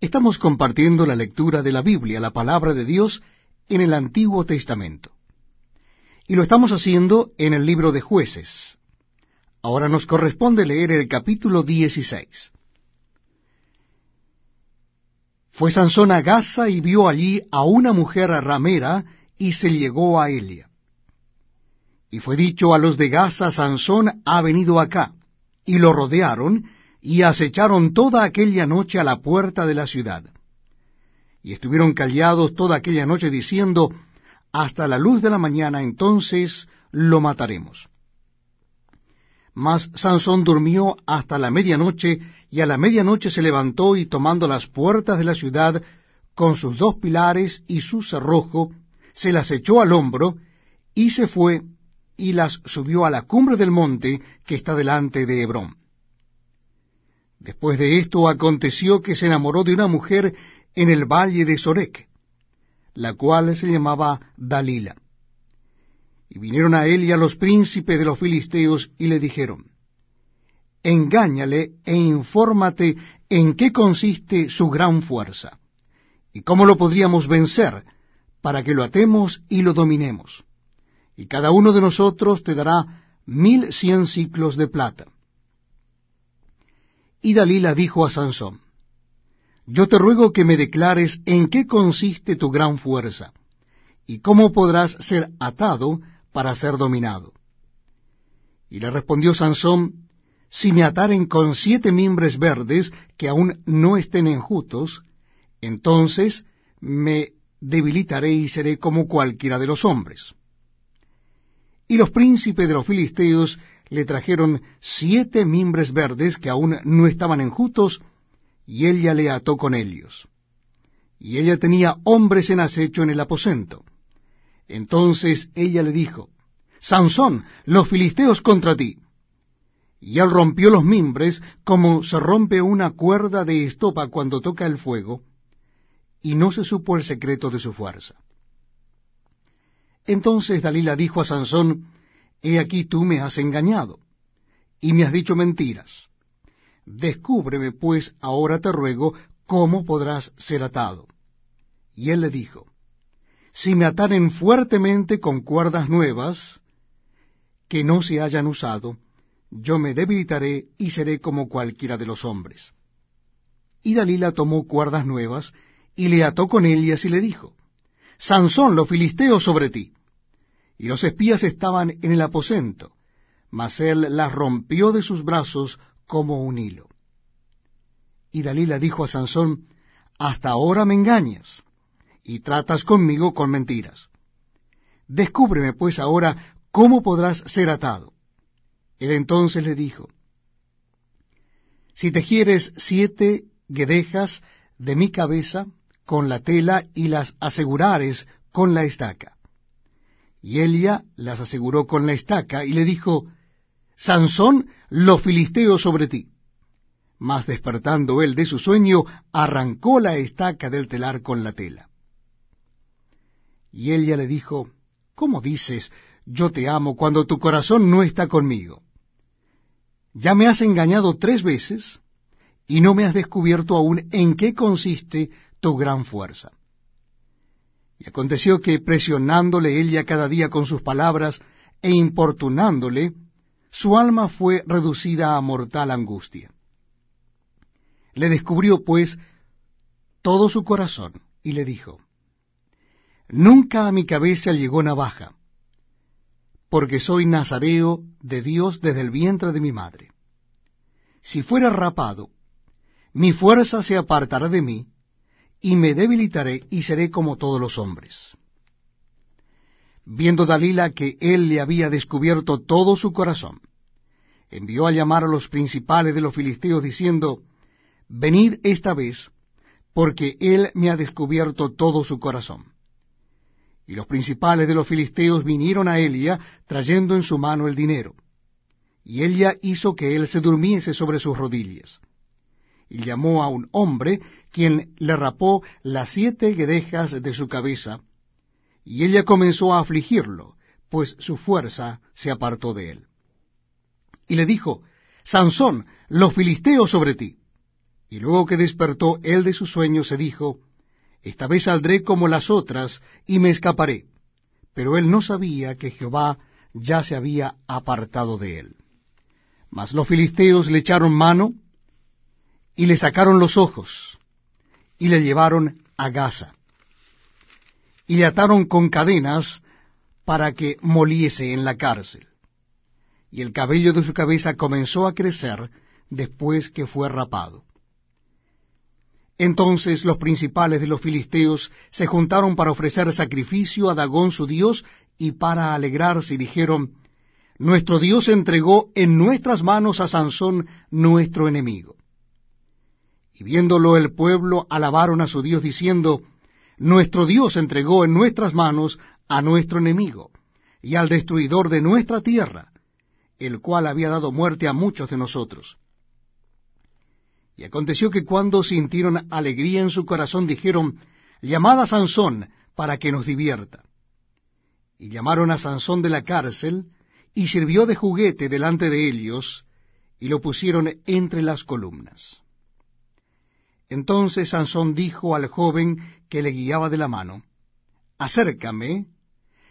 Estamos compartiendo la lectura de la Biblia, la palabra de Dios, en el Antiguo Testamento. Y lo estamos haciendo en el libro de jueces. Ahora nos corresponde leer el capítulo 16. Fue Sansón a Gaza y vio allí a una mujer ramera y se llegó a ella. Y fue dicho a los de Gaza, Sansón ha venido acá. Y lo rodearon y acecharon toda aquella noche a la puerta de la ciudad. Y estuvieron callados toda aquella noche diciendo, hasta la luz de la mañana entonces lo mataremos. Mas Sansón durmió hasta la medianoche, y a la medianoche se levantó y tomando las puertas de la ciudad, con sus dos pilares y su cerrojo, se las echó al hombro, y se fue, y las subió a la cumbre del monte que está delante de Hebrón. Después de esto aconteció que se enamoró de una mujer en el valle de Sorek, la cual se llamaba Dalila. Y vinieron a él y a los príncipes de los filisteos y le dijeron, Engáñale e infórmate en qué consiste su gran fuerza, y cómo lo podríamos vencer, para que lo atemos y lo dominemos. Y cada uno de nosotros te dará mil cien ciclos de plata. Y Dalila dijo a Sansón, Yo te ruego que me declares en qué consiste tu gran fuerza, y cómo podrás ser atado para ser dominado. Y le respondió Sansón, Si me ataren con siete mimbres verdes que aún no estén enjutos, entonces me debilitaré y seré como cualquiera de los hombres. Y los príncipes de los filisteos le trajeron siete mimbres verdes que aún no estaban enjutos, y ella le ató con ellos. Y ella tenía hombres en acecho en el aposento. Entonces ella le dijo, Sansón, los filisteos contra ti. Y él rompió los mimbres como se rompe una cuerda de estopa cuando toca el fuego, y no se supo el secreto de su fuerza. Entonces Dalila dijo a Sansón, He aquí tú me has engañado, y me has dicho mentiras. Descúbreme, pues, ahora te ruego, cómo podrás ser atado. Y él le dijo, Si me ataren fuertemente con cuerdas nuevas, que no se hayan usado, yo me debilitaré y seré como cualquiera de los hombres. Y Dalila tomó cuerdas nuevas, y le ató con ellas y le dijo, Sansón, los filisteos sobre ti y los espías estaban en el aposento, mas él las rompió de sus brazos como un hilo. Y Dalila dijo a Sansón, Hasta ahora me engañas, y tratas conmigo con mentiras. Descúbreme pues ahora cómo podrás ser atado. Él entonces le dijo, Si tejieres siete guedejas de mi cabeza con la tela y las asegurares con la estaca, y Elia las aseguró con la estaca y le dijo, Sansón, los filisteos sobre ti. Mas despertando él de su sueño, arrancó la estaca del telar con la tela. Y Elia le dijo, ¿Cómo dices, yo te amo, cuando tu corazón no está conmigo? Ya me has engañado tres veces, y no me has descubierto aún en qué consiste tu gran fuerza. Y aconteció que presionándole ella cada día con sus palabras e importunándole, su alma fue reducida a mortal angustia. Le descubrió, pues, todo su corazón, y le dijo, Nunca a mi cabeza llegó navaja, porque soy nazareo de Dios desde el vientre de mi madre. Si fuera rapado, mi fuerza se apartará de mí, y me debilitaré y seré como todos los hombres. Viendo Dalila que él le había descubierto todo su corazón, envió a llamar a los principales de los filisteos diciendo, Venid esta vez, porque él me ha descubierto todo su corazón. Y los principales de los filisteos vinieron a Elia trayendo en su mano el dinero. Y Elia hizo que él se durmiese sobre sus rodillas y llamó a un hombre, quien le rapó las siete guedejas de su cabeza, y ella comenzó a afligirlo, pues su fuerza se apartó de él. Y le dijo, Sansón, los filisteos sobre ti. Y luego que despertó él de su sueño, se dijo, Esta vez saldré como las otras, y me escaparé. Pero él no sabía que Jehová ya se había apartado de él. Mas los filisteos le echaron mano, y le sacaron los ojos, y le llevaron a Gaza, y le ataron con cadenas para que moliese en la cárcel. Y el cabello de su cabeza comenzó a crecer después que fue rapado. Entonces los principales de los filisteos se juntaron para ofrecer sacrificio a Dagón su dios y para alegrarse y dijeron, Nuestro Dios entregó en nuestras manos a Sansón nuestro enemigo. Y viéndolo el pueblo alabaron a su Dios diciendo, Nuestro Dios entregó en nuestras manos a nuestro enemigo y al destruidor de nuestra tierra, el cual había dado muerte a muchos de nosotros. Y aconteció que cuando sintieron alegría en su corazón, dijeron, llamad a Sansón para que nos divierta. Y llamaron a Sansón de la cárcel, y sirvió de juguete delante de ellos, y lo pusieron entre las columnas. Entonces Sansón dijo al joven que le guiaba de la mano, Acércame,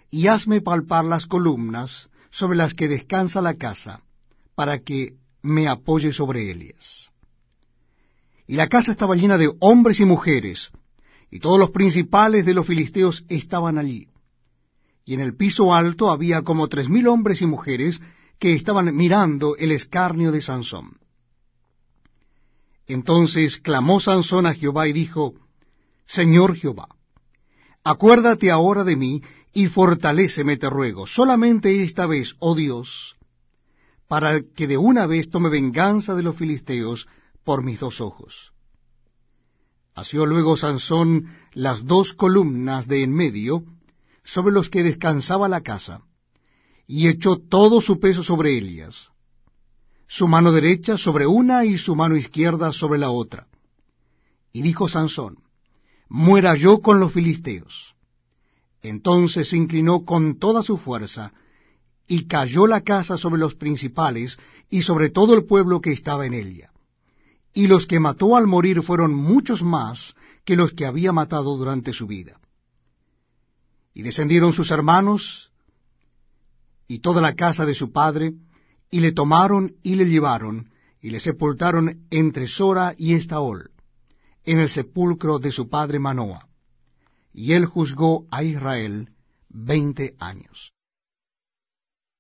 y hazme palpar las columnas sobre las que descansa la casa, para que me apoye sobre ellas y la casa estaba llena de hombres y mujeres, y todos los principales de los filisteos estaban allí. Y en el piso alto había como tres mil hombres y mujeres que estaban mirando el escarnio de Sansón. Entonces clamó Sansón a Jehová y dijo, Señor Jehová, acuérdate ahora de mí y fortaléceme, te ruego, solamente esta vez, oh Dios, para que de una vez tome venganza de los filisteos por mis dos ojos. Asió luego Sansón las dos columnas de en medio, sobre los que descansaba la casa, y echó todo su peso sobre ellas, su mano derecha sobre una y su mano izquierda sobre la otra. Y dijo Sansón, muera yo con los filisteos. Entonces se inclinó con toda su fuerza, y cayó la casa sobre los principales y sobre todo el pueblo que estaba en ella y los que mató al morir fueron muchos más que los que había matado durante su vida. Y descendieron sus hermanos y toda la casa de su padre, y le tomaron y le llevaron, y le sepultaron entre Sora y Estaol, en el sepulcro de su padre Manoa. Y él juzgó a Israel veinte años.